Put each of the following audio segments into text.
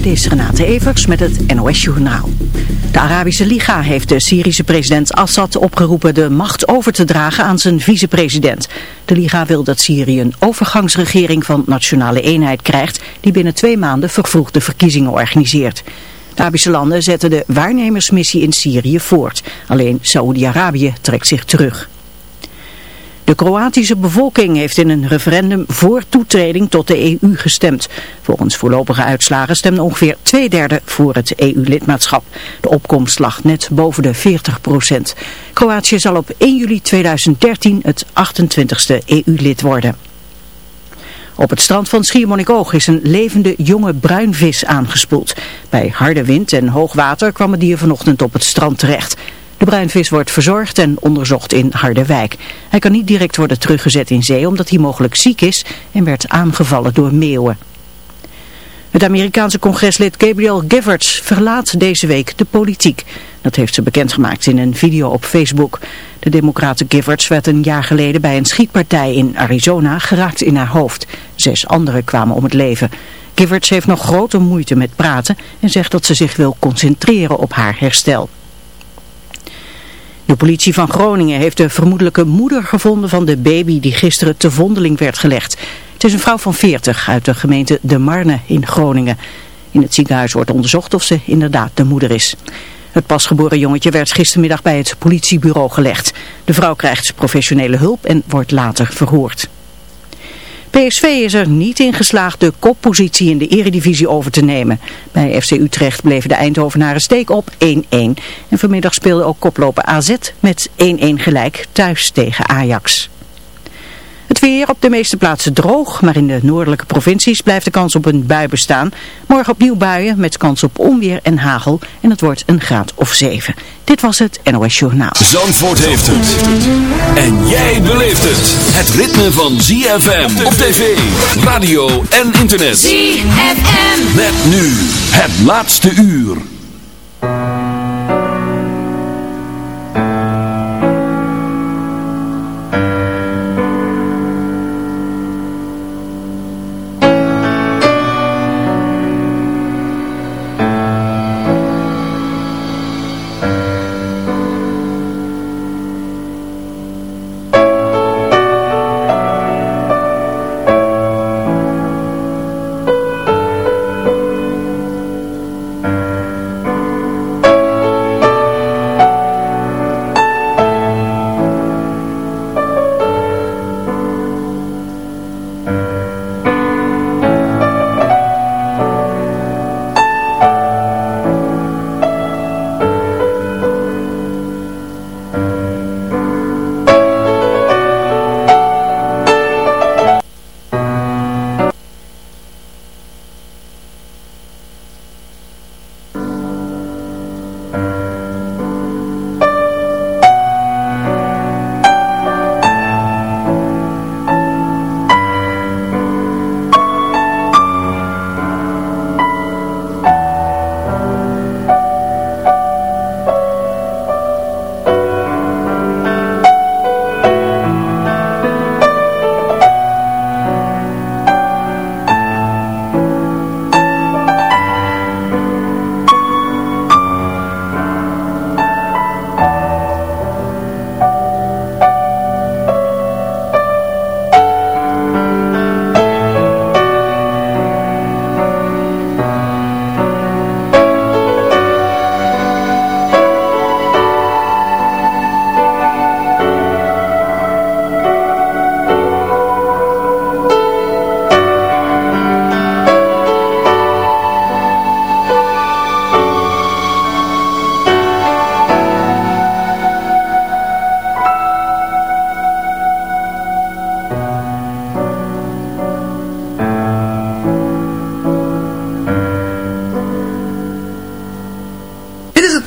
Dit is Renate Evers met het NOS Journaal. De Arabische Liga heeft de Syrische president Assad opgeroepen de macht over te dragen aan zijn vicepresident. De Liga wil dat Syrië een overgangsregering van nationale eenheid krijgt die binnen twee maanden vervroegde verkiezingen organiseert. De Arabische landen zetten de waarnemersmissie in Syrië voort. Alleen Saoedi-Arabië trekt zich terug. De Kroatische bevolking heeft in een referendum voor toetreding tot de EU gestemd. Volgens voorlopige uitslagen stemde ongeveer twee derde voor het EU-lidmaatschap. De opkomst lag net boven de 40 procent. Kroatië zal op 1 juli 2013 het 28ste EU-lid worden. Op het strand van Schiermonnikoog is een levende jonge bruinvis aangespoeld. Bij harde wind en hoog water kwam het dier vanochtend op het strand terecht. De bruinvis wordt verzorgd en onderzocht in Harderwijk. Hij kan niet direct worden teruggezet in zee omdat hij mogelijk ziek is en werd aangevallen door meeuwen. Het Amerikaanse congreslid Gabriel Giffords verlaat deze week de politiek. Dat heeft ze bekendgemaakt in een video op Facebook. De democrate Giffords werd een jaar geleden bij een schietpartij in Arizona geraakt in haar hoofd. Zes anderen kwamen om het leven. Giffords heeft nog grote moeite met praten en zegt dat ze zich wil concentreren op haar herstel. De politie van Groningen heeft de vermoedelijke moeder gevonden van de baby die gisteren te vondeling werd gelegd. Het is een vrouw van 40 uit de gemeente De Marne in Groningen. In het ziekenhuis wordt onderzocht of ze inderdaad de moeder is. Het pasgeboren jongetje werd gistermiddag bij het politiebureau gelegd. De vrouw krijgt professionele hulp en wordt later verhoord. PSV is er niet in geslaagd de koppositie in de eredivisie over te nemen. Bij FC Utrecht bleven de Eindhovenaren steek op 1-1. En vanmiddag speelde ook koploper AZ met 1-1 gelijk thuis tegen Ajax. Het weer op de meeste plaatsen droog, maar in de noordelijke provincies blijft de kans op een bui bestaan. Morgen opnieuw buien met kans op onweer en hagel en het wordt een graad of 7. Dit was het NOS Journaal. Zandvoort heeft het. En jij beleeft het. Het ritme van ZFM op tv, radio en internet. ZFM. Met nu het laatste uur.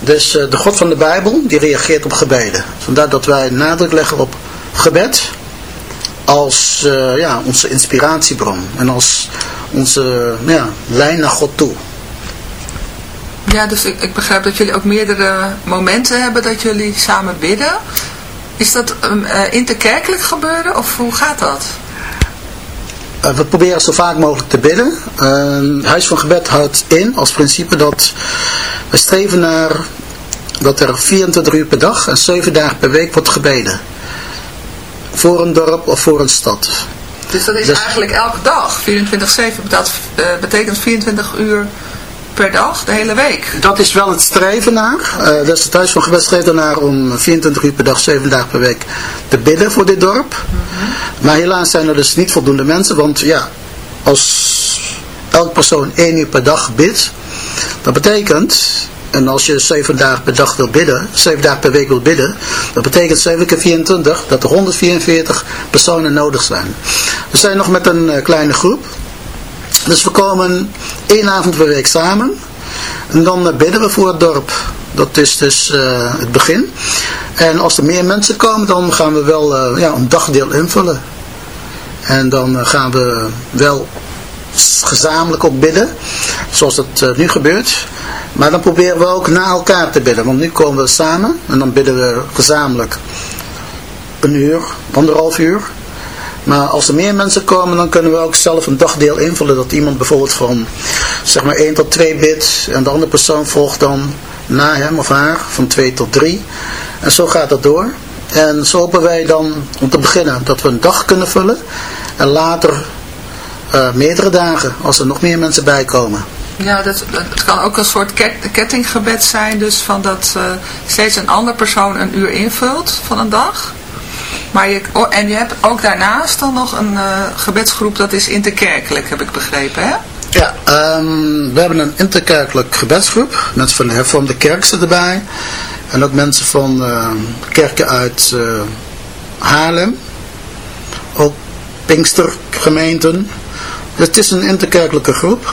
Dus uh, de God van de Bijbel die reageert op gebeden. Vandaar dat wij nadruk leggen op gebed als ja, onze inspiratiebron en als onze ja, lijn naar God toe. Ja, dus ik, ik begrijp dat jullie ook meerdere momenten hebben dat jullie samen bidden. Is dat um, uh, interkerkelijk gebeuren of hoe gaat dat? Uh, we proberen zo vaak mogelijk te bidden. Uh, Huis van Gebed houdt in als principe dat we streven naar dat er 24 uur per dag en 7 dagen per week wordt gebeden. Voor een dorp of voor een stad. Dus dat is dus, eigenlijk elke dag, 24-7, dat uh, betekent 24 uur per dag, de hele week. Dat is wel het streven naar. Uh, dus het Huis van Gebed streeft ernaar om 24 uur per dag, 7 dagen per week te bidden voor dit dorp. Mhm. Maar helaas zijn er dus niet voldoende mensen, want ja, als elk persoon 1 uur per dag bidt, dat betekent en als je 7 dagen per dag wil bidden, 7 dagen per week wil bidden, dat betekent 7 keer 24 dat er 144 personen nodig zijn. We zijn nog met een uh, kleine groep. Dus we komen één avond per week samen. En dan bidden we voor het dorp. Dat is dus uh, het begin. En als er meer mensen komen, dan gaan we wel uh, ja, een dagdeel invullen. En dan uh, gaan we wel gezamenlijk ook bidden. Zoals het nu gebeurt. Maar dan proberen we ook na elkaar te bidden. Want nu komen we samen. En dan bidden we gezamenlijk een uur, anderhalf uur. Maar als er meer mensen komen, dan kunnen we ook zelf een dagdeel invullen. Dat iemand bijvoorbeeld van zeg maar 1 tot 2 bid. En de andere persoon volgt dan na hem of haar van 2 tot 3. En zo gaat dat door. En zo hopen wij dan om te beginnen dat we een dag kunnen vullen. En later uh, meerdere dagen als er nog meer mensen bij komen. Ja, dat, het kan ook een soort kettinggebed zijn. Dus van dat uh, steeds een andere persoon een uur invult van een dag. Maar je, oh, en je hebt ook daarnaast dan nog een uh, gebedsgroep, dat is interkerkelijk, heb ik begrepen, hè? Ja, um, we hebben een interkerkelijk gebedsgroep. Mensen van de hervormde kerk erbij. En ook mensen van uh, kerken uit uh, Haarlem. Ook Pinkstergemeenten. Dus het is een interkerkelijke groep.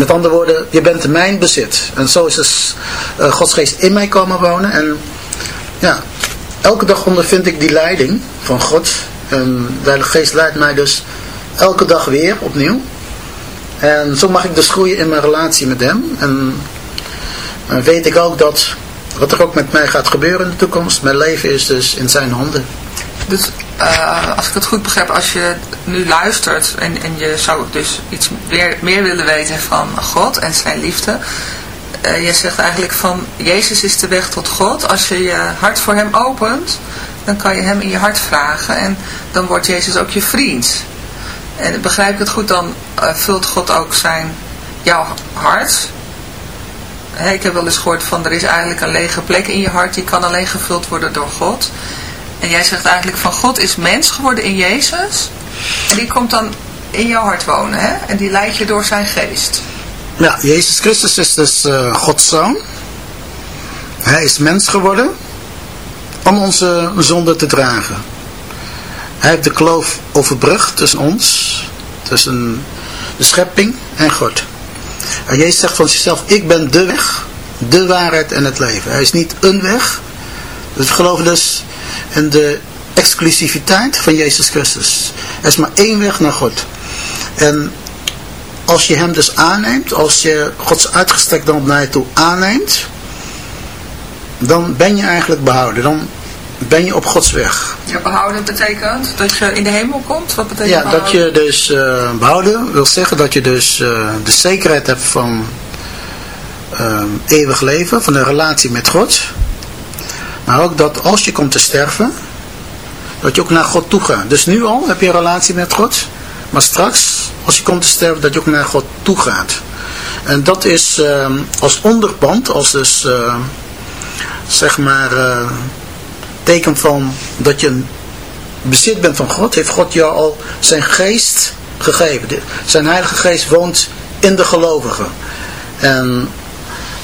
met andere woorden, je bent mijn bezit. En zo is dus uh, Gods geest in mij komen wonen. En ja, elke dag ondervind ik die leiding van God. En de Heilige Geest leidt mij dus elke dag weer opnieuw. En zo mag ik dus groeien in mijn relatie met hem. En weet ik ook dat wat er ook met mij gaat gebeuren in de toekomst, mijn leven is dus in zijn handen. Dus uh, als ik het goed begrijp, als je nu luistert en, en je zou dus iets meer, willen weten van God en zijn liefde. Uh, je zegt eigenlijk van, Jezus is de weg tot God. Als je je hart voor hem opent, dan kan je hem in je hart vragen en dan wordt Jezus ook je vriend. En begrijp ik het goed, dan uh, vult God ook zijn, jouw hart. ik heb wel eens gehoord van, er is eigenlijk een lege plek in je hart, die kan alleen gevuld worden door God. En jij zegt eigenlijk van, God is mens geworden in Jezus. En die komt dan in jouw hart wonen, hè? En die leidt je door zijn geest. Ja, Jezus Christus is dus uh, Gods zoon. Hij is mens geworden om onze zonde te dragen. Hij heeft de kloof overbrugd tussen ons, tussen de schepping en God. En Jezus zegt van zichzelf, ik ben de weg, de waarheid en het leven. Hij is niet een weg. Dus we geloven dus in de exclusiviteit van Jezus Christus. Er is maar één weg naar God. En als je hem dus aanneemt, als je Gods uitgestrekte hand naar je toe aanneemt, dan ben je eigenlijk behouden. Dan ben je op Gods weg. Ja, behouden betekent dat je in de hemel komt? Wat betekent ja, dat je dus uh, behouden wil zeggen dat je dus uh, de zekerheid hebt van uh, eeuwig leven, van een relatie met God. Maar ook dat als je komt te sterven, dat je ook naar God toe gaat. Dus nu al heb je een relatie met God, maar straks, als je komt te sterven, dat je ook naar God toe gaat. En dat is als onderpand, als dus, zeg maar teken van dat je bezit bent van God, heeft God jou al zijn geest gegeven. Zijn heilige geest woont in de gelovigen. En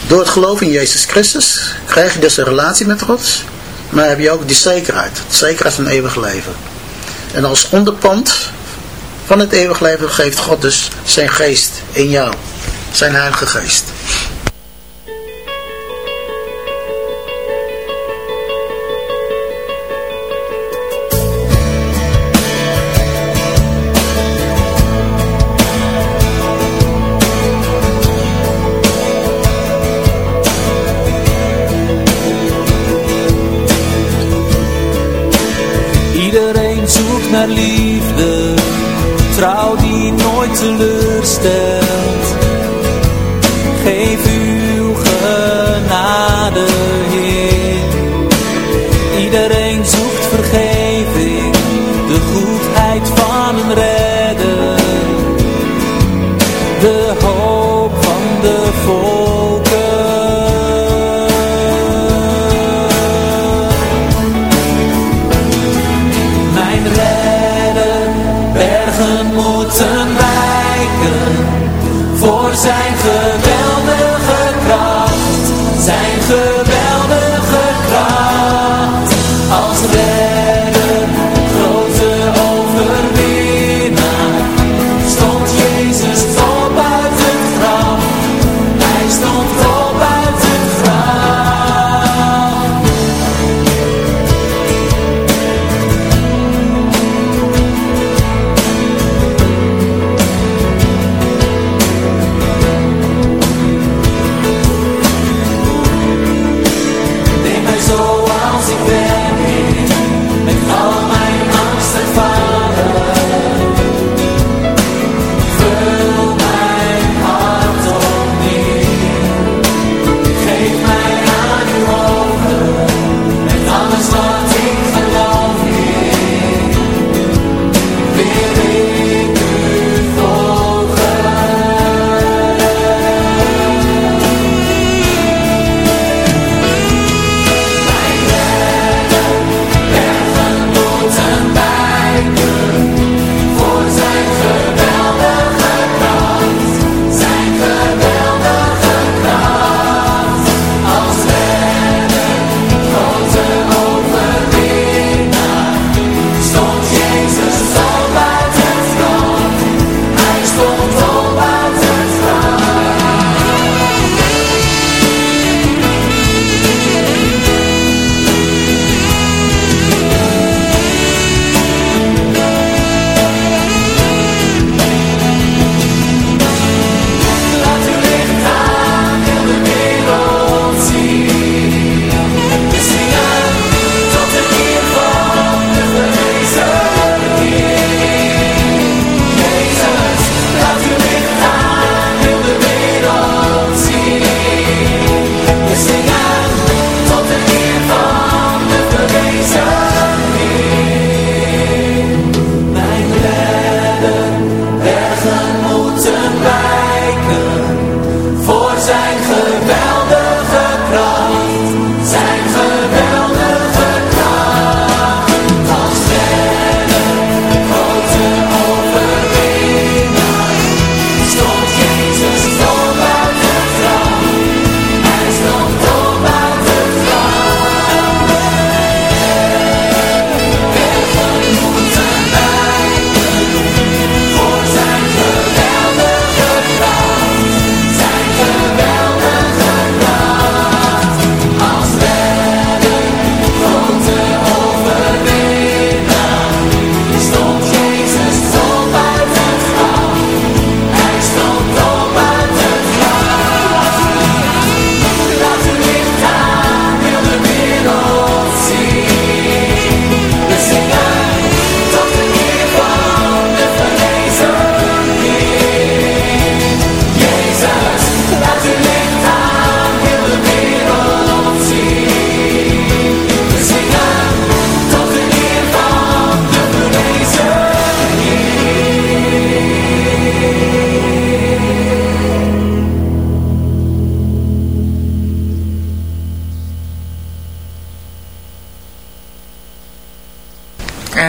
door het geloof in Jezus Christus krijg je dus een relatie met God, maar heb je ook die zekerheid, de zekerheid van eeuwig leven. En als onderpand van het eeuwig leven geeft God dus zijn geest in jou, zijn heilige geest. Naar liefde, trouw die nooit teleurstelt.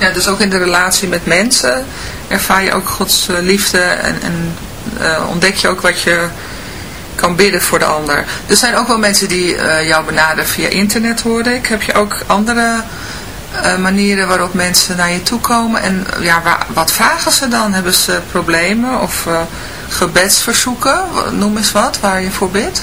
Ja, dus ook in de relatie met mensen ervaar je ook Gods eh, liefde en, en eh, ontdek je ook wat je kan bidden voor de ander. Er zijn ook wel mensen die eh, jou benaderen via internet, hoorde ik. Heb je ook andere manieren waarop mensen naar je toe komen? En ja, wa- wat vragen ze dan? Hebben ze problemen of gebedsverzoeken? Noem eens wat waar je voor bidt.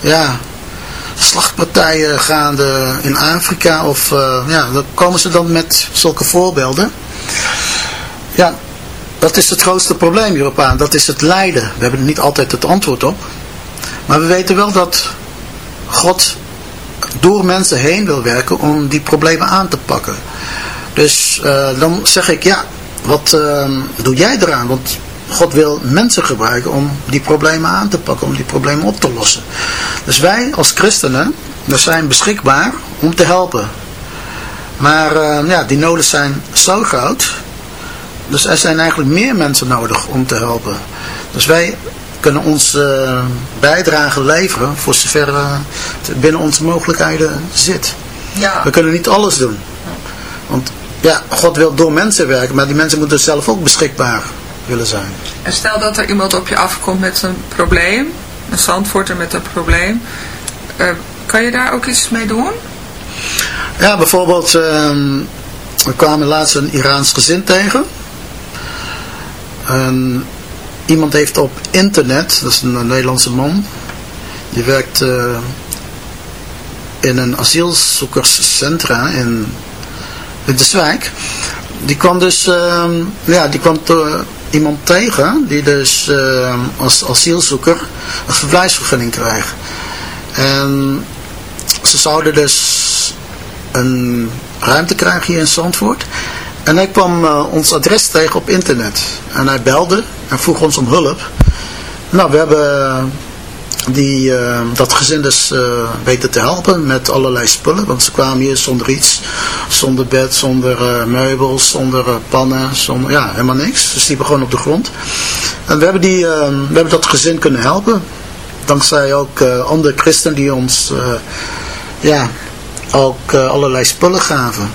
ja, slachtpartijen gaande in Afrika. Of eh, ja, dan komen ze dan met zulke voorbeelden. Ja, dat is het grootste probleem hierop aan. Dat is het lijden. We hebben er niet altijd het antwoord op. Maar we weten wel dat God door mensen heen wil werken om die problemen aan te pakken. Dus eh, dan zeg ik, ja, wat eh, doe jij eraan? Want God wil mensen gebruiken om die problemen aan te pakken, om die problemen op te lossen. Dus wij als christenen, we zijn beschikbaar om te helpen. Maar eh, ja, die noden zijn zo groot. Dus er zijn eigenlijk meer mensen nodig om te helpen. Dus wij kunnen onze eh, bijdrage leveren voor zover eh, het binnen onze mogelijkheden zit. Ja. We kunnen niet alles doen. Want ja, God wil door mensen werken, maar die mensen moeten zelf ook beschikbaar willen zijn. En stel dat er iemand op je afkomt met een probleem, een zandvoorter met een probleem. eh, kan je daar ook iets mee doen? Ja, bijvoorbeeld, ehm, we kwamen laatst een Iraans gezin tegen. En iemand heeft op internet, dat is een Nederlandse man, die werkt eh, in een asielzoekerscentra in Winterswijk. Die kwam dus, ehm, ja, die kwam to- iemand tegen die dus ehm, als asielzoeker een verblijfsvergunning krijgt. En ze zouden dus een ruimte krijgen hier in Zandvoort. En hij kwam eh, ons adres tegen op internet. En hij belde en vroeg ons om hulp. Nou, we hebben die, eh, dat gezin dus eh, weten te helpen met allerlei spullen. Want ze kwamen hier zonder iets. Zonder bed, zonder eh, meubels, zonder eh, pannen, zonder, ja, helemaal niks. Ze sliepen gewoon op de grond. En we hebben, die, eh, we hebben dat gezin kunnen helpen. Dankzij ook andere christenen die ons ja, ook allerlei spullen gaven.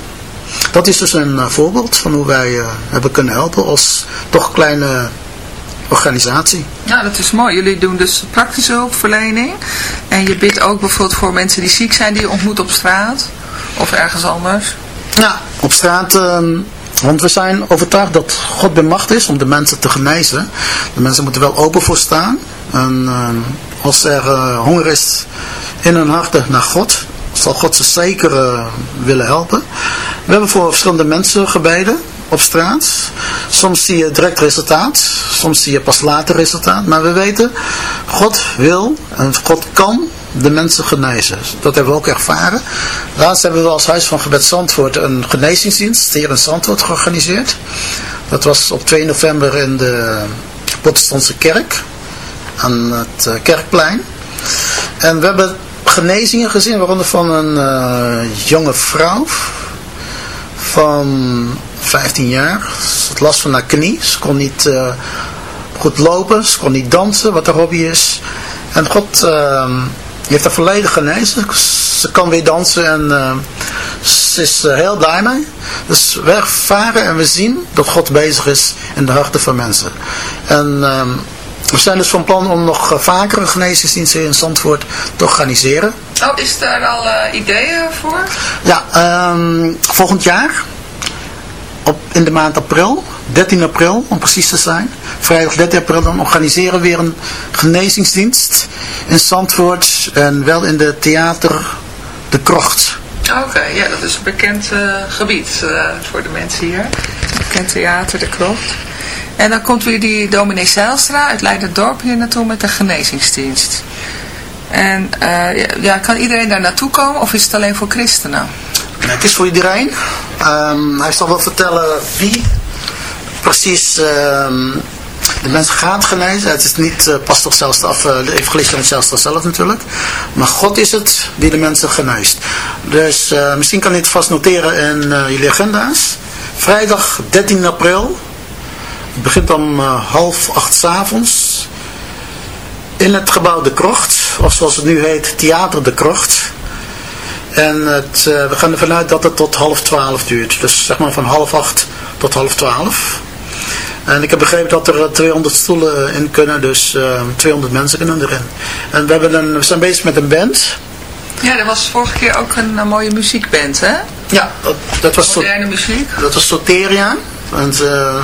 Dat is dus een voorbeeld van hoe wij hebben kunnen helpen als toch kleine organisatie. Ja, dat is mooi. Jullie doen dus praktische hulpverlening. En je bidt ook bijvoorbeeld voor mensen die ziek zijn, die je ontmoet op straat. Of ergens anders. Ja, op straat, ehm, want we zijn overtuigd dat God bij macht is om de mensen te genezen. De mensen moeten wel open voor staan. En ehm, als er eh, honger is in hun harten naar God, zal God ze zeker eh, willen helpen. We hebben voor verschillende mensen gebeden op straat. Soms zie je direct resultaat, soms zie je pas later resultaat. Maar we weten, God wil en God kan de mensen genezen. Dat hebben we ook ervaren. Laatst hebben we als Huis van Gebed Zandvoort een genezingsdienst hier in Zandvoort georganiseerd. Dat was op 2 november in de protestantse kerk aan het eh, kerkplein. En we hebben genezingen gezien, waaronder van een eh, jonge vrouw van 15 jaar. Ze had last van haar knie. Ze kon niet eh, goed lopen, ze kon niet dansen, wat haar hobby is. En God eh, heeft haar volledig genezen. Ze kan weer dansen en eh, ze is er heel blij mee. Dus we ervaren en we zien dat God bezig is in de harten van mensen. En ehm, We zijn dus van plan om nog eh, vaker een genezingsdienst in Zandvoort te organiseren. Oh, is daar al eh, ideeën voor? Ja, ehm, volgend jaar, op, in de maand april, 13 april om precies te zijn, vrijdag 13 april, dan organiseren we weer een genezingsdienst in Zandvoort en wel in de theater De Krocht. Oké, ja, dat is een bekend eh, gebied eh, voor de mensen hier. Bekend theater, de krocht. En dan komt weer die dominee Zijlstra uit Leiderdorp hier naartoe met de genezingsdienst. En eh, ja, ja, kan iedereen daar naartoe komen of is het alleen voor christenen? Het is voor iedereen. Ehm, hij zal wel vertellen wie precies ehm, de mensen gaat genezen. Het is niet uh, pastor zelfs of uh, de evangelist Jan Zijlstra zelf natuurlijk. Maar God is het die de mensen geneest. Dus eh, misschien kan je het vast noteren in eh, jullie agenda's. Vrijdag 13 april. Het begint om eh, half acht 's avonds. In het gebouw De Krocht. Of zoals het nu heet, Theater De Krocht. En het, eh, we gaan ervan uit dat het tot half twaalf duurt. Dus zeg maar van half acht tot half twaalf. En ik heb begrepen dat er eh, 200 stoelen in kunnen, dus eh, 200 mensen kunnen erin. En we, hebben een, we zijn bezig met een band. Ja, er was vorige keer ook een, eh, mooie muziekband, hè? Ja, dat, dat was, Moderne muziek. dat was Soteria. En ze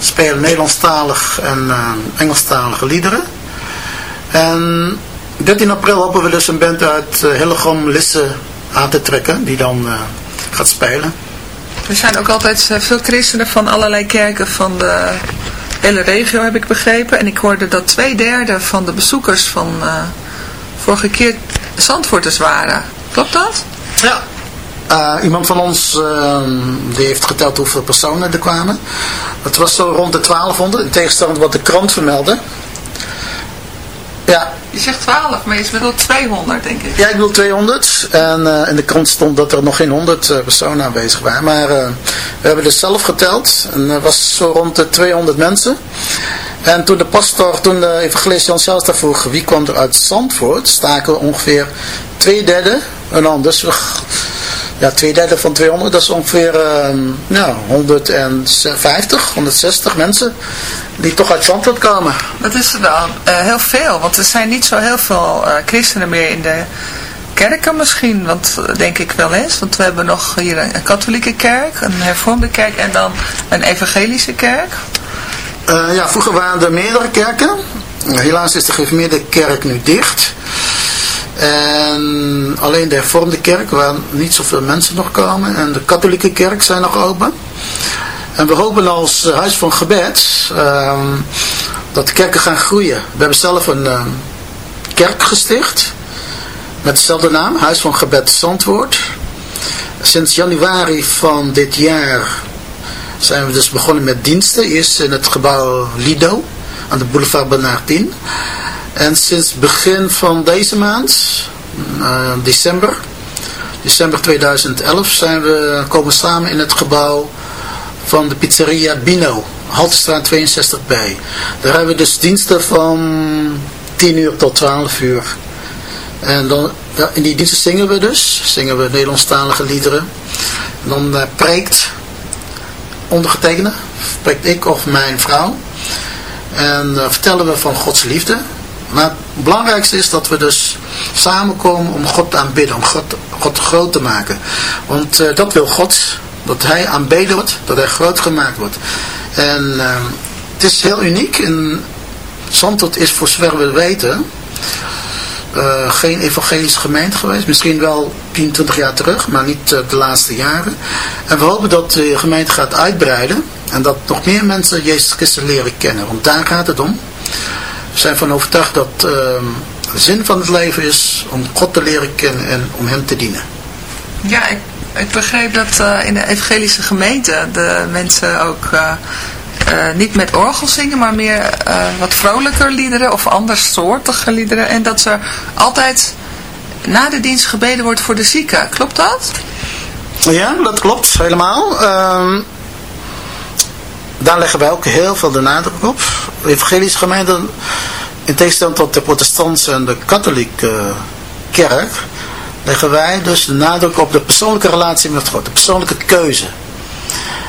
spelen Nederlandstalig en eh, Engelstalige liederen. En 13 april hopen we dus een band uit uh, Hillegom Lisse aan te trekken, die dan eh, gaat spelen. Er zijn ook altijd eh, veel christenen van allerlei kerken van de hele regio, heb ik begrepen. En ik hoorde dat twee derde van de bezoekers van eh, vorige keer Zandvoorters waren. Klopt dat? Ja. Iemand van ons eh, die heeft geteld hoeveel personen er kwamen. Het was zo rond de 1200, in tegenstelling wat de krant vermeldde. Ja, Je zegt 12, maar je bedoelt 200, denk ik. ja, ik bedoel 200. En eh, in de krant stond dat er nog geen 100 eh, personen aanwezig waren. Maar eh, we hebben dus zelf geteld. En er was zo rond de 200 mensen. En toen de pastor, toen de evangelist Jan Zijlstra vroeg wie kwam er uit Zandvoort, staken we ongeveer twee derde een hand. Ja, twee derde van 200, dat is ongeveer eh, nou, 150, 160 mensen die toch uit Zandvoort komen. Dat is wel eh, heel veel, want er zijn niet zo heel veel eh, christenen meer in de kerken misschien, want eh, denk ik wel eens. Want we hebben nog hier een, een katholieke kerk, een hervormde kerk en dan een evangelische kerk. Ja, vroeger waren er meerdere kerken. Helaas is de gereformeerde kerk nu dicht. En alleen de hervormde kerk, waar niet zoveel mensen nog komen. En de katholieke kerk zijn nog open. En we hopen als huis van gebed ehm, dat de kerken gaan groeien. We hebben zelf een ehm, kerk gesticht. Met dezelfde naam, Huis van Gebed Zandvoort. Sinds januari van dit jaar zijn we dus begonnen met diensten. Eerst in het gebouw Lido aan de boulevard Bernardin. En sinds begin van deze maand, eh, december, december 2011, zijn we komen samen in het gebouw van de pizzeria Bino, Haltestraat 62B. Daar hebben we dus diensten van 10 uur tot 12 uur. En dan, in die diensten zingen we dus, zingen we Nederlandstalige liederen. En dan eh, preekt ondergetekende, spreekt ik of mijn vrouw. En uh, vertellen we van Gods liefde. Maar het belangrijkste is dat we dus samenkomen om God te aanbidden, om God, groot te maken. Want uh, dat wil God, dat hij aanbeden wordt, dat hij groot gemaakt wordt. En uh, het is heel uniek. Zandvoort is voor zover we weten uh, geen evangelische gemeente geweest. Misschien wel 10, 20 jaar terug, maar niet uh, de laatste jaren. En we hopen dat de gemeente gaat uitbreiden. En dat nog meer mensen Jezus Christus leren kennen. Want daar gaat het om. Zijn van overtuigd dat uh, de zin van het leven is om God te leren kennen en om Hem te dienen. Ja, ik, ik begreep dat uh, in de evangelische gemeente de mensen ook uh, uh, niet met orgel zingen, maar meer wat vrolijker liederen of andersoortige liederen. En dat er altijd na de dienst gebeden wordt voor de zieken. Klopt dat? Ja, dat klopt helemaal. Uh, daar leggen wij ook heel veel de nadruk op. De evangelische gemeente, in tegenstelling tot de protestantse en de katholieke kerk, leggen wij dus de nadruk op de persoonlijke relatie met God, de persoonlijke keuze.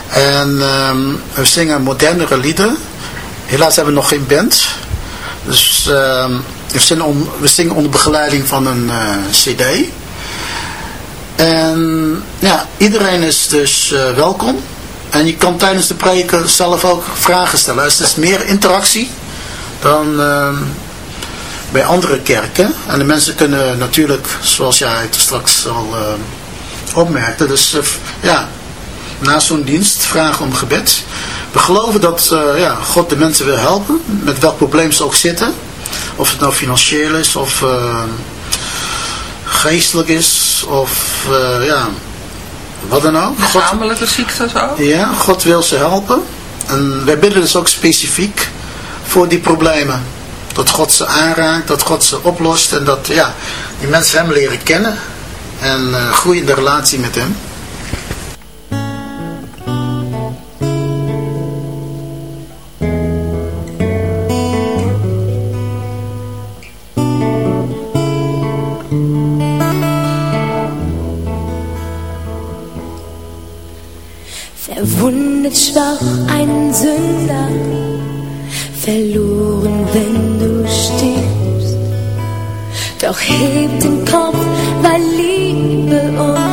En um, we zingen modernere liederen. Helaas hebben we nog geen band. Dus ehm, we, zingen we zingen onder begeleiding van een eh, cd. En ja, iedereen is dus eh, welkom. En je kan tijdens de preken zelf ook vragen stellen. Dus het is meer interactie dan ehm, bij andere kerken. En de mensen kunnen natuurlijk, zoals jij het straks al ehm, opmerkte, dus eh, ja, na zo'n dienst vragen om gebed. We geloven dat eh, ja, God de mensen wil helpen, met welk probleem ze ook zitten. Of het nou financieel is, of eh, geestelijk is, of eh, ja, wat dan ook. God, Lichamelijke ziektes ook. ja, God wil ze helpen. En wij bidden dus ook specifiek voor die problemen. Dat God ze aanraakt, dat God ze oplost en dat ja, die mensen hem leren kennen. En eh, groeien in de relatie met hem. Schwach ein Sünder, verloren, wenn du stirbst. Doch heb den Kopf, weil Liebe um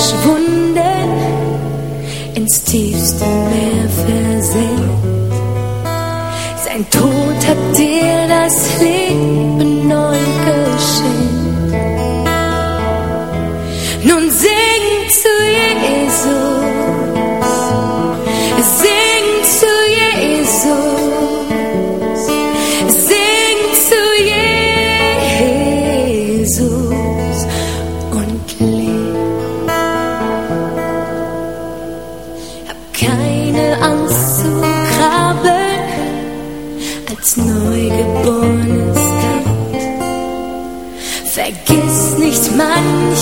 verschwunden, ins tiefste Meer versenkt. Sein Tod hat dir das Leben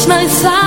My side.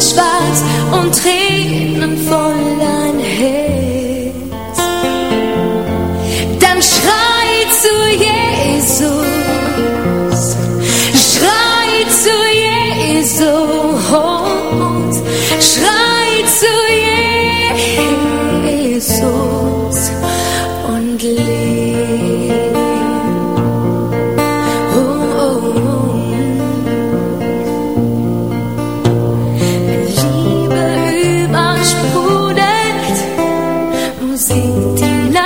schwarz und Tränen voller Till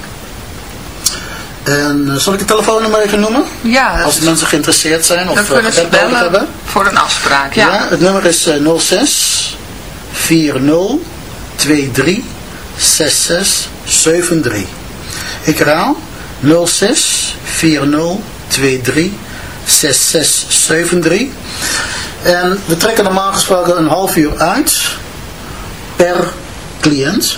En eh, zal ik het telefoonnummer even noemen? Ja, Als mensen geïnteresseerd zijn of eh, gebed nodig hebben. voor een afspraak. Ja. Ja. het nummer is eh, 06 40 23 66 73. Ik herhaal 06 40 23 66 73. En we trekken normaal gesproken een half uur uit per cliënt.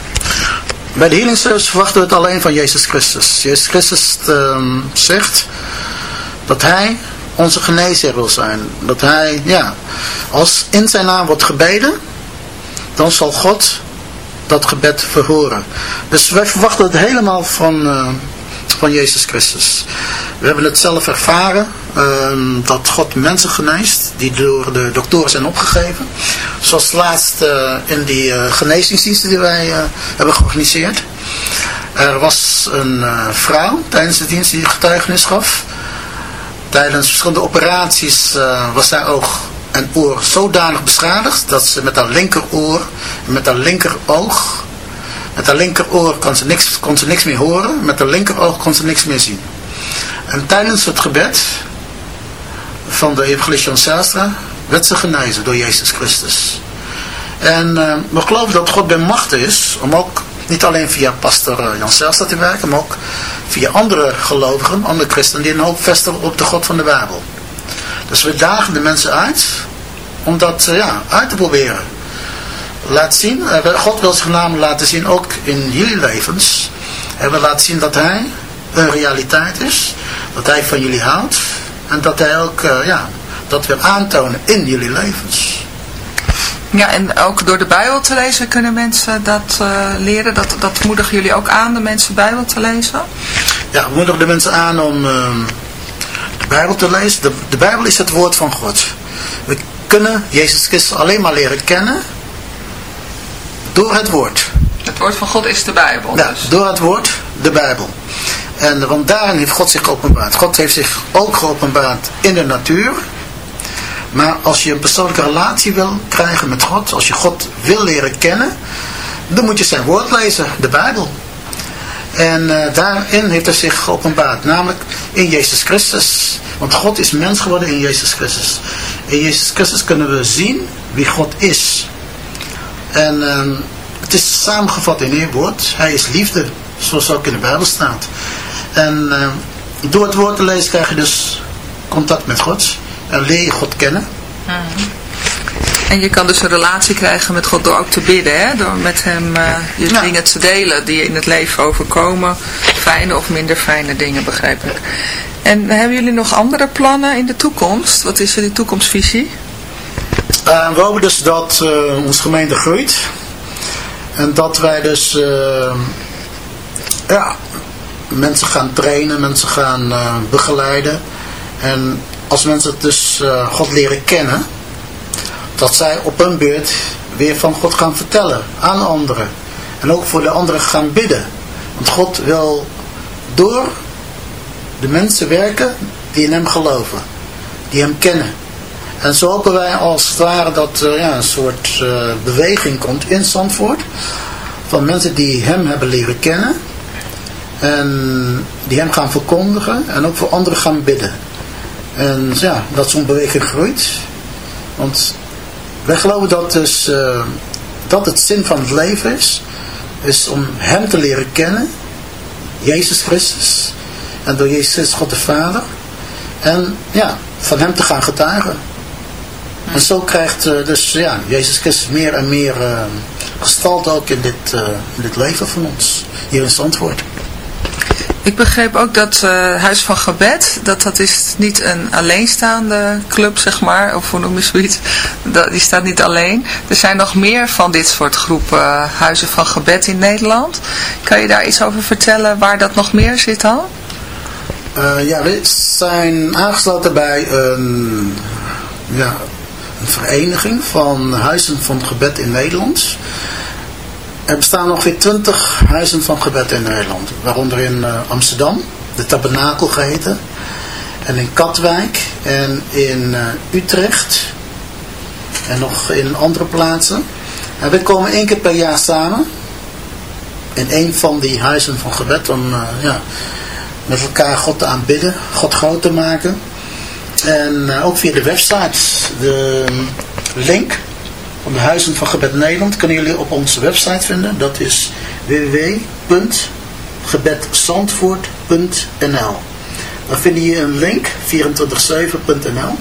Bij de healing verwachten we het alleen van Jezus Christus. Jezus Christus ehm, zegt dat hij onze genezer wil zijn. Dat hij, ja, als in zijn naam wordt gebeden, dan zal God dat gebed verhoren. Dus wij verwachten het helemaal van, eh, van Jezus Christus. We hebben het zelf ervaren, ehm, dat God mensen geneest, die door de doktoren zijn opgegeven. Zoals laatst eh, in die eh, genezingsdiensten die wij eh, hebben georganiseerd. Er was een vrouw tijdens de dienst die getuigenis gaf. Tijdens verschillende operaties was haar oog en oor zodanig beschadigd dat ze met haar linkeroor en met haar linkeroog, met haar linkeroor kon ze, niks, kon ze niks meer horen, met haar linkeroog kon ze niks meer zien. En tijdens het gebed van de evangelist Jan werd ze genezen door Jezus Christus. En eh, we geloven dat God bij macht is om ook niet alleen via pastor eh, Jan Zijlstra te werken, maar ook via andere gelovigen, andere christenen die een hoop vestigen op de God van de Bijbel. Dus we dagen de mensen uit om dat eh, ja, uit te proberen. Laat zien, God wil zich namelijk laten zien ook in jullie levens. Hij wil laten zien dat hij een realiteit is, dat hij van jullie houdt en dat hij ook ja, dat wil aantonen in jullie levens. Ja, en ook door de Bijbel te lezen kunnen mensen dat eh, leren. Dat, dat moedigen jullie ook aan, de mensen Bijbel te lezen. Ja, we moedigen de mensen aan om ehm, de Bijbel te lezen. De, de Bijbel is het woord van God. We kunnen Jezus Christus alleen maar leren kennen door het woord. Het woord van God is de Bijbel. Ja, dus. door het woord, de Bijbel. En want daarin heeft God zich geopenbaard. God heeft zich ook geopenbaard in de natuur. Maar als je een persoonlijke relatie wil krijgen met God, als je God wil leren kennen, dan moet je zijn woord lezen, de Bijbel. En eh, daarin heeft hij zich geopenbaard, namelijk in Jezus Christus. Want God is mens geworden in Jezus Christus. In Jezus Christus kunnen we zien wie God is. En ehm, het is samengevat in één woord. Hij is liefde, zoals ook in de Bijbel staat. En ehm, door het woord te lezen krijg je dus contact met God. En leer je God kennen. En je kan dus een relatie krijgen met God door ook te bidden. Hè? Door met hem eh, je Ja. dingen te delen die je in het leven overkomen. Fijne of minder fijne dingen, begrijp ik. En hebben jullie nog andere plannen in de toekomst? Wat is jullie toekomstvisie? Uh, we hopen dus dat eh, onze gemeente groeit. En dat wij dus eh, ja, mensen gaan trainen, mensen gaan eh, begeleiden. En als mensen dus eh, God leren kennen, dat zij op hun beurt weer van God gaan vertellen aan anderen. En ook voor de anderen gaan bidden. Want God wil door de mensen werken die in hem geloven. Die hem kennen. En zo hopen wij als het ware dat er ja, een soort eh, beweging komt in Zandvoort. Van mensen die hem hebben leren kennen. En die hem gaan verkondigen. En ook voor anderen gaan bidden. En ja, dat zo'n beweging groeit. Want wij geloven dat dus eh, dat het zin van het leven is. Is om hem te leren kennen. Jezus Christus. En door Jezus God de Vader. En ja, van hem te gaan getuigen. En zo krijgt eh, dus ja, Jezus Christus meer en meer gestalte ook in dit, in dit leven van ons. Hier in Zandvoort. Ik begreep ook dat eh, Huis van Gebed, dat dat is niet een alleenstaande club, zeg maar, of hoe noem je zoiets, dat, die staat niet alleen. Er zijn nog meer van dit soort groepen eh, Huizen van Gebed in Nederland. Kan je daar iets over vertellen waar dat nog meer zit dan? Eh, ja, we zijn aangesloten bij een, ja, een vereniging van huizen van gebed in Nederland. Er bestaan ongeveer 20 huizen van gebed in Nederland. Waaronder in eh, Amsterdam, de Tabernakel geheten. En in Katwijk en in eh, Utrecht. En nog in andere plaatsen. En we komen één keer per jaar samen. In een van die huizen van gebed. Om eh, ja, met elkaar God te aanbidden, God groot te maken. En ook via de website, de link van de Huizen van Gebed Nederland kunnen jullie op onze website vinden. Dat is www.gebedzandvoort.nl Daar vind je een link, 247.nl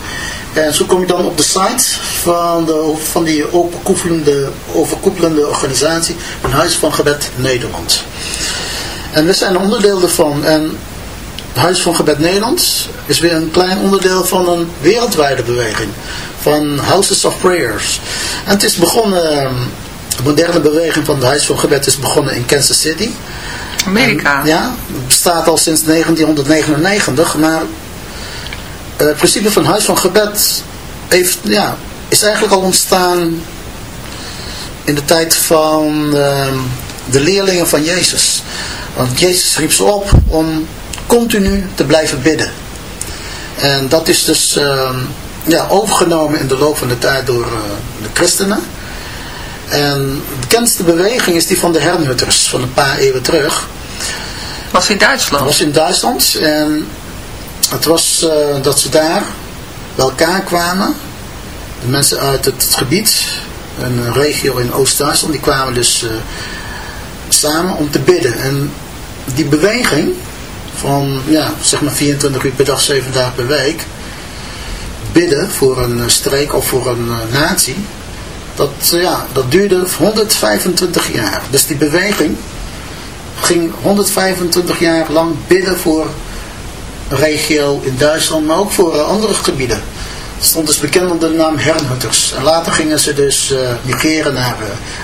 En zo kom je dan op de site van, de, van die overkoepelende, overkoepelende organisatie van Huizen van Gebed Nederland. En we zijn onderdeel ervan. En Huis van Gebed Nederland is weer een klein onderdeel van een wereldwijde beweging. Van Houses of Prayers. En het is begonnen, ehm, de moderne beweging van het Huis van Gebed is begonnen in Kansas City. Amerika. En, ja, het bestaat al sinds 1999. Maar eh, het principe van Huis van Gebed heeft, ja, is eigenlijk al ontstaan in de tijd van ehm, de leerlingen van Jezus. Want Jezus riep ze op om continu te blijven bidden. En dat is dus ehm, ja, overgenomen in de loop van de tijd door eh, de christenen. En de bekendste beweging is die van de Herrnhutters van een paar eeuwen terug. Was in Duitsland. was in Duitsland en het was eh, dat ze daar bij elkaar kwamen. De mensen uit het gebied, een regio in Oost-Duitsland, die kwamen dus eh, samen om te bidden. En die beweging van ja, zeg maar 24 uur per dag, 7 dagen per week, bidden voor een eh, streek of voor een eh, natie, dat, eh, ja, dat duurde 125 jaar. Dus die beweging ging 125 jaar lang bidden voor een regio in Duitsland, maar ook voor andere gebieden. Het stond dus bekend onder de naam Herrnhutters. En later gingen ze dus migreren naar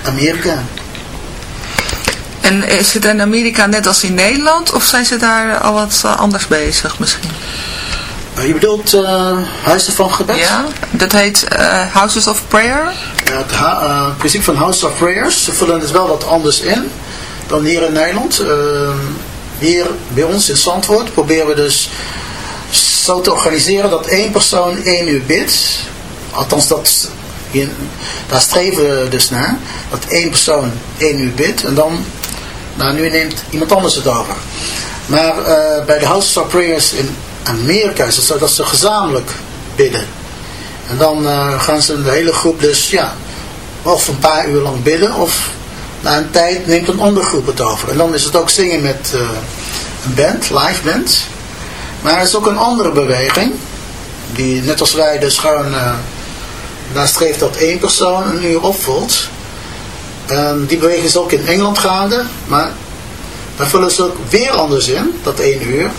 Amerika. En is het in Amerika net als in Nederland of zijn ze daar al wat anders bezig misschien? Je bedoelt uh, Huizen van Gebed? Ja, dat heet uh, Houses of Prayer. Ja, het uh, principe van House of Prayers. Ze vullen het wel wat anders in dan hier in Nederland. Hier bij ons in Zandvoort proberen we dus zo te organiseren dat één persoon één uur bidt. Althans, dat, daar streven we dus naar. Dat één persoon één uur bidt. En dan, nou nu neemt iemand anders het over. Maar bij de House of Prayers in Amerika is het zo dat ze gezamenlijk bidden. En dan uh, gaan ze de hele groep dus, ja, of een paar uur lang bidden, of na een tijd neemt een andere groep het over. En dan is het ook zingen met uh, een band, live band. Maar er is ook een andere beweging, die net als wij dus gewoon uh, nastreeft dat één persoon een uur opvult. En die beweging is ook in Engeland gaande, maar daar vullen ze ook weer anders in, dat één uur.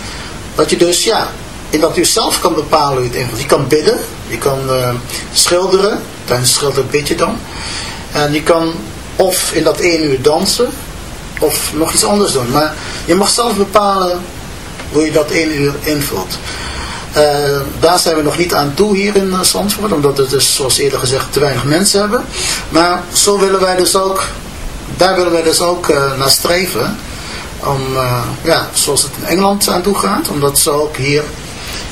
Dat je dus, ja, in dat u zelf kan bepalen hoe het invult. Je kan bidden, je kan uh, schilderen, tijdens schilderen bid je dan. En je kan of in dat één uur dansen, of nog iets anders doen. Maar je mag zelf bepalen hoe je dat één uur invult. Uh, daar zijn we nog niet aan toe hier in uh, Zandvoort, omdat we dus, zoals eerder gezegd, te weinig mensen hebben. Maar zo willen wij dus ook, daar willen wij dus ook uh, naar streven om, uh, ja, zoals het in Engeland aan toe gaat, om dat zo ook hier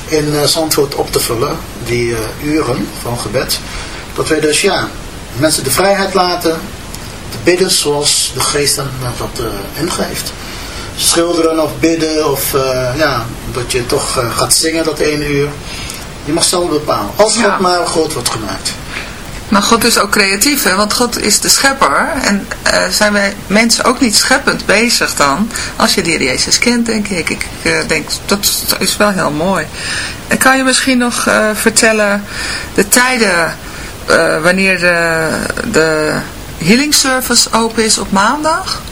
in uh, Zandvoort op te vullen, die uh, uren van gebed. Dat wij dus, ja, mensen de vrijheid laten te bidden zoals de geest hen dat ingeeft. Schilderen of bidden of, ja, dat je toch gaat zingen dat ene uur. Je mag zelf bepalen. Als het ja. maar groot wordt gemaakt. Maar God is ook creatief, hè? want God is de schepper. En uh, zijn wij mensen ook niet scheppend bezig dan, als je de Heer Jezus kent, denk ik. Ik uh, denk, dat is wel heel mooi. En kan je misschien nog uh, vertellen de tijden wanneer de, de healing service open is op maandag?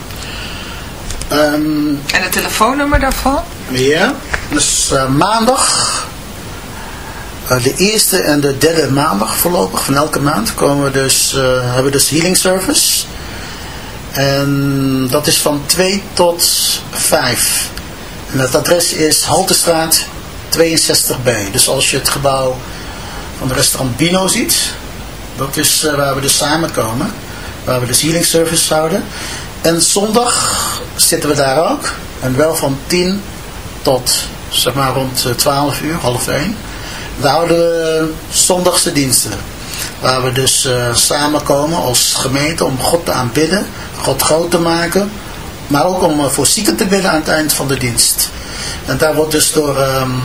Um, en het telefoonnummer daarvan? Ja, dus maandag uh, de eerste en de derde maandag voorlopig van elke maand komen we dus, uh, hebben we dus healing service. En dat is van 2 tot 5. En het adres is Haltestraat 62B. Dus als je het gebouw van de restaurant Bino ziet, dat is uh, waar we dus samenkomen. Waar we dus healing service houden. En zondag zitten we daar ook. En wel van 10 tot zeg maar rond 12 uur, half 1. We houden zondagse diensten. Waar we dus uh, samenkomen als gemeente om God te aanbidden. God groot te maken. Maar ook om uh, voor zieken te bidden aan het eind van de dienst. En daar wordt dus door um,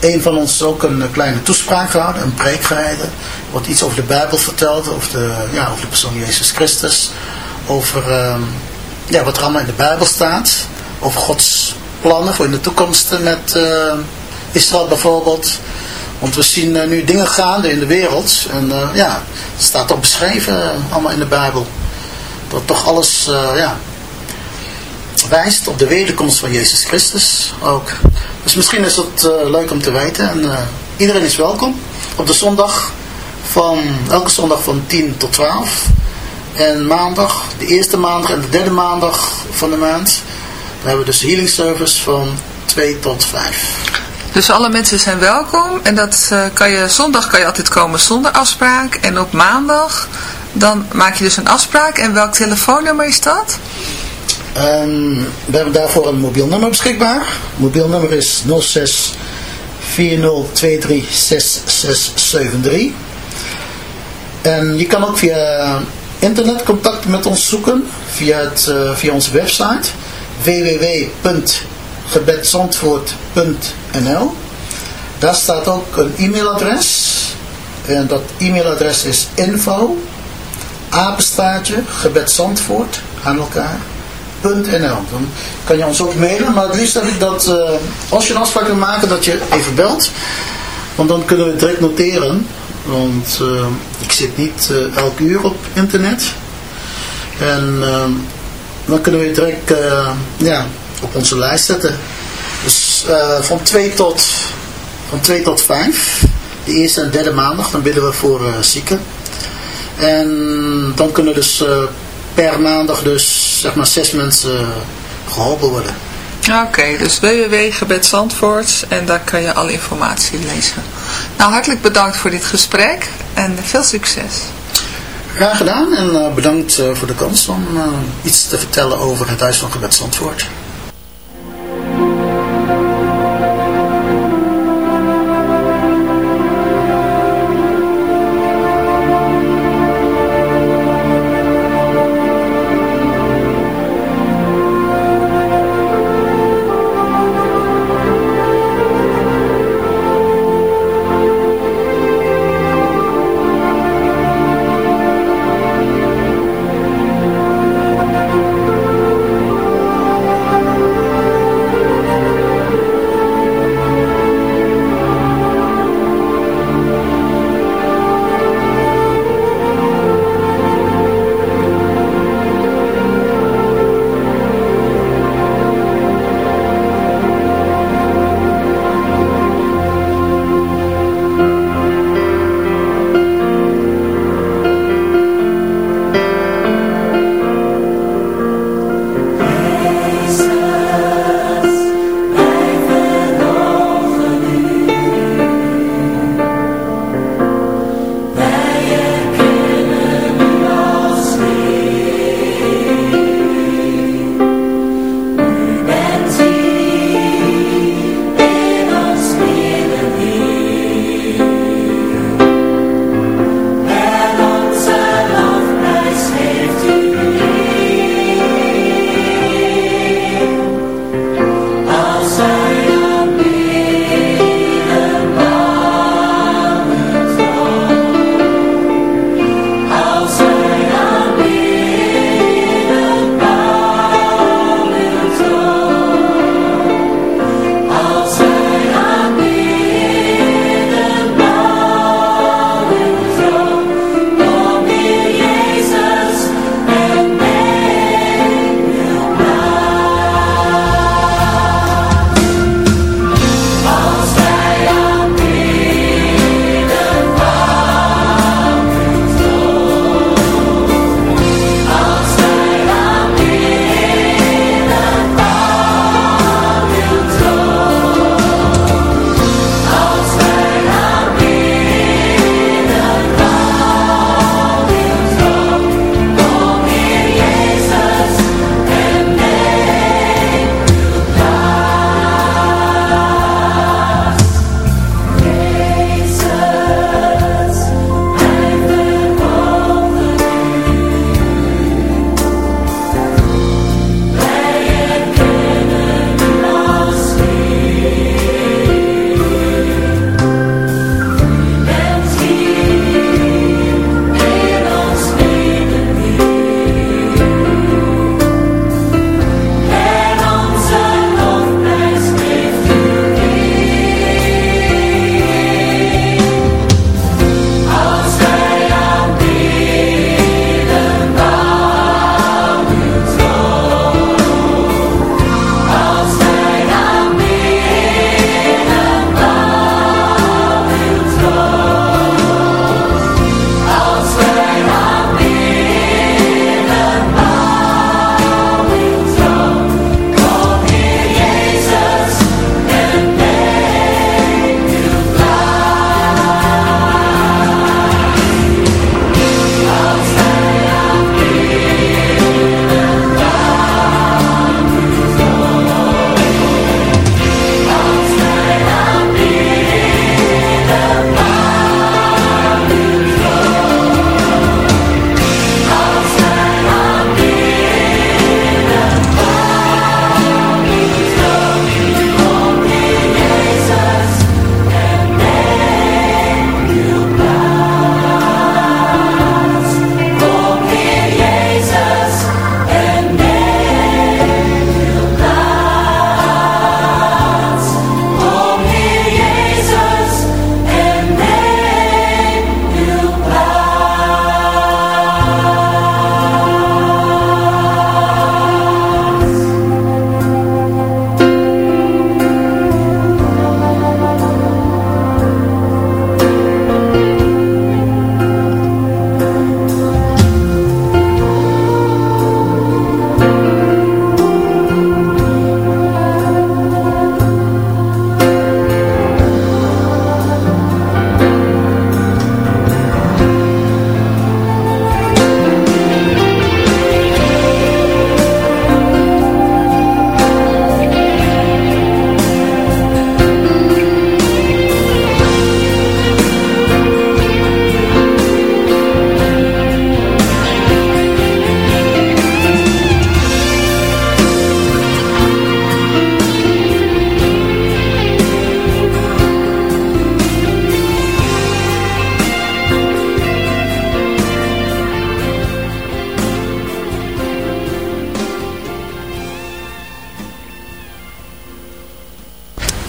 een van ons ook een kleine toespraak gehouden. Een preek gehouden. Wordt iets over de Bijbel verteld. Over de, ja, over de persoon Jezus Christus. Over um, ja, wat er allemaal in de Bijbel staat. Over Gods plannen voor in de toekomst met uh, Israël bijvoorbeeld. Want we zien uh, nu dingen gaande in de wereld. En uh, ja, het staat ook beschreven uh, allemaal in de Bijbel. Dat toch alles ja, wijst op de wederkomst van Jezus Christus ook. Dus misschien is het leuk om te weten. En iedereen is welkom op de zondag van, elke zondag van 10 tot 12. En maandag, de eerste maandag en de derde maandag van de maand. Dan hebben we dus healing service van 2 tot 5. Dus alle mensen zijn welkom en dat uh, kan je, zondag kan je altijd komen zonder afspraak en op maandag dan maak je dus een afspraak en welk telefoonnummer is dat? Um, we hebben daarvoor een mobiel nummer beschikbaar. mobiel nummer is 06 4023 6673 en je kan ook via internet contact met ons zoeken via, het, uh, via onze website www gebedzandvoort.nl Daar staat ook een e-mailadres. En dat e-mailadres is info apenstaartje gebedzandvoort aan elkaar .nl. Dan kan je ons ook mailen, maar het liefst heb ik dat uh, als je een afspraak wil maken dat je even belt. Want dan kunnen we direct noteren. Want uh, ik zit niet uh, elk uur op internet. En dan kunnen we direct ja, op onze lijst zetten. Dus uh, van 2 tot, van 2 tot 5. De eerste en derde maandag, dan bidden we voor uh, zieken. En dan kunnen dus uh, per maandag dus zeg maar zes mensen geholpen worden. Oké, dus www.gebed Zandvoort en daar kan je alle informatie lezen. Nou, hartelijk bedankt voor dit gesprek en veel succes. Graag gedaan en eh, bedankt eh, voor de kans om eh, iets te vertellen over het Huis van Gebed Zandvoort.